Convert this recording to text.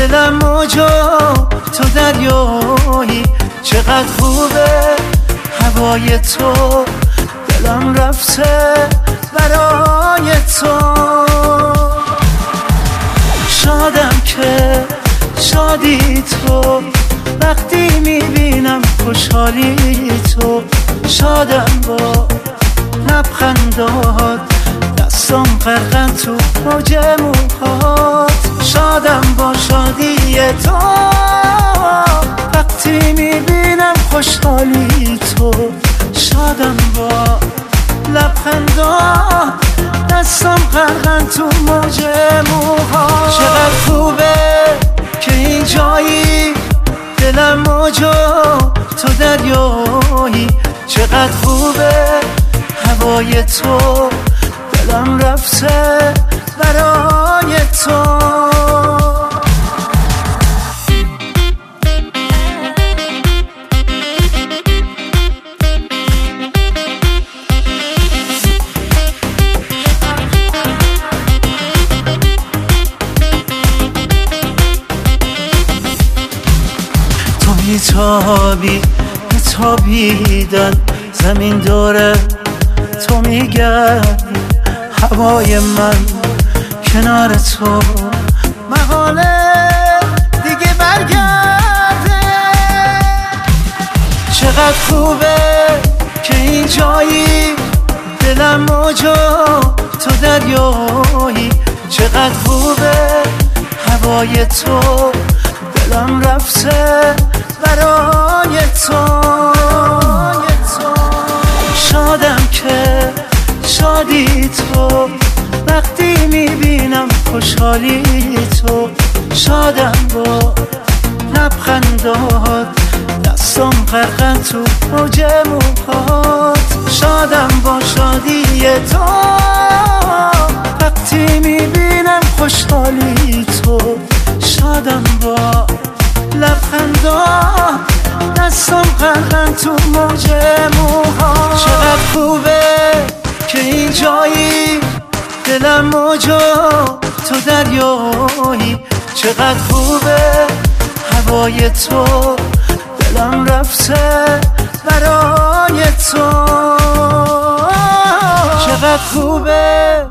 دلم موجا تو دریایی. چقدر خوبه هوای تو. دلم رفته برای تو. شادم که شادی تو. وقتی می‌بینم خوشحالی تو. شادم با لبخندات دستم غرقن تو. موج موهات. تو وقتی می‌بینم خوشحالی تو شادم با لبخندات دستم غرقن تو موج موهات چقدر خوبه که این جایی دلم موجا تو دریایی. چقدر خوبه هوای تو دلم رفته. میتابی میتابیدن زمین داره تو میگردی. هوای من کنار تو. محاله دیگه برگرده. چقدر خوبه که این جایی دلم موجا تو دریایی. چقدر خوبه هوای تو. دلم رفته برای تو. شادم که شادی تو. وقتی می‌بینم خوشحالی تو. شادم با لبخندات دستم غرقن تو موج دستم غرقن تو موج موها. چقدر خوبه که این جایی دلم موجا تو دریایی. چقدر خوبه هوای تو دلم رفته برای تو. چقدر خوبه